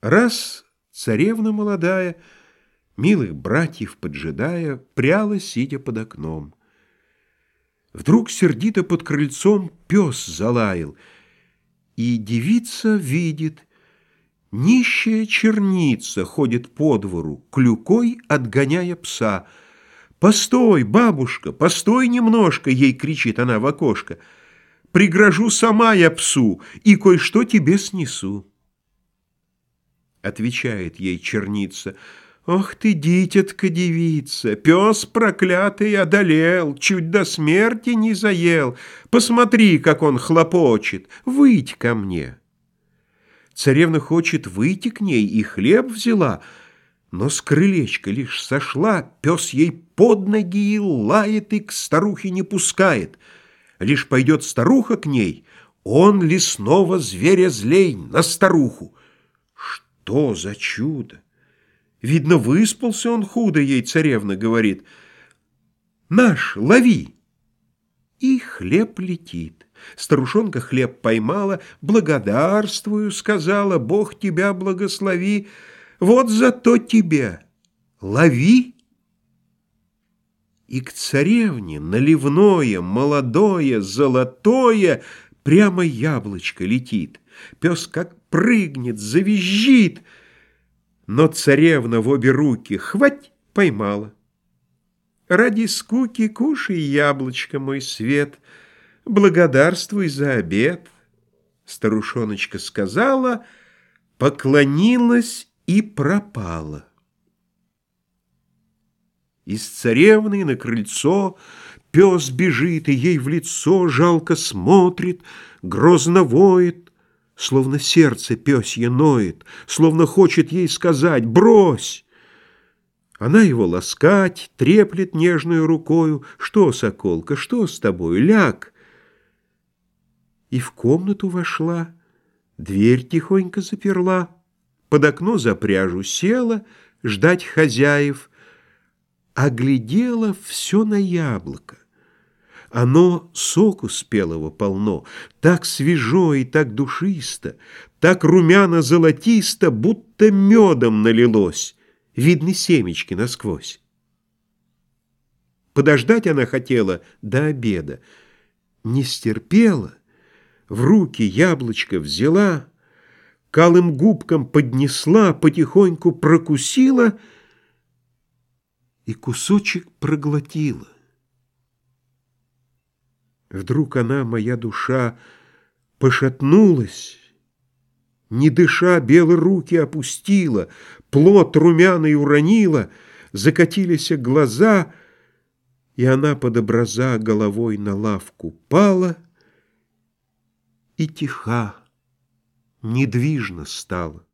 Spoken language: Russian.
Раз царевна молодая, Милых братьев поджидая, Пряла, сидя под окном. Вдруг сердито под крыльцом Пес залаял, И девица видит, Нищая черница ходит по двору, Клюкой отгоняя пса. «Постой, бабушка, постой немножко!» Ей кричит она в окошко. «Пригрожу сама я псу, И кое-что тебе снесу». Отвечает ей черница, «Ох ты, дитятка девица, пес проклятый одолел, чуть до смерти не заел. Посмотри, как он хлопочет, выйдь ко мне». Царевна хочет выйти к ней и хлеб взяла, но с крылечка лишь сошла, пес ей под ноги и лает, и к старухе не пускает. Лишь пойдет старуха к ней, он лесного зверя злей на старуху. Что за чудо! Видно, выспался он худо, ей царевна говорит. Наш, лови! И хлеб летит. Старушонка хлеб поймала, благодарствую, сказала, Бог тебя благослови, вот зато тебе, лови. И к царевне наливное, молодое, золотое прямо яблочко летит. Пес как прыгнет, завизжит, но царевна в обе руки хвать поймала. Ради скуки кушай яблочко, мой свет, благодарствуй за обед. Старушоночка сказала, поклонилась и пропала. Из царевны на крыльцо пес бежит и ей в лицо жалко смотрит, грозно воет, Словно сердце пёсье ноет, Словно хочет ей сказать «брось!» Она его ласкать, треплет нежную рукою. «Что, соколка, что с тобой? Ляг!» И в комнату вошла, дверь тихонько заперла, Под окно за пряжу села, ждать хозяев, Оглядела все на яблоко. Оно соку спелого полно, так свежо и так душисто, так румяно-золотисто, будто медом налилось, видны семечки насквозь. Подождать она хотела до обеда, не стерпела, в руки яблочко взяла, калым губкам поднесла, потихоньку прокусила и кусочек проглотила. Вдруг она, моя душа, пошатнулась, Не дыша, белые руки опустила, Плод румяный уронила, Закатились глаза, И она под образа головой на лавку пала И тиха, недвижно стала.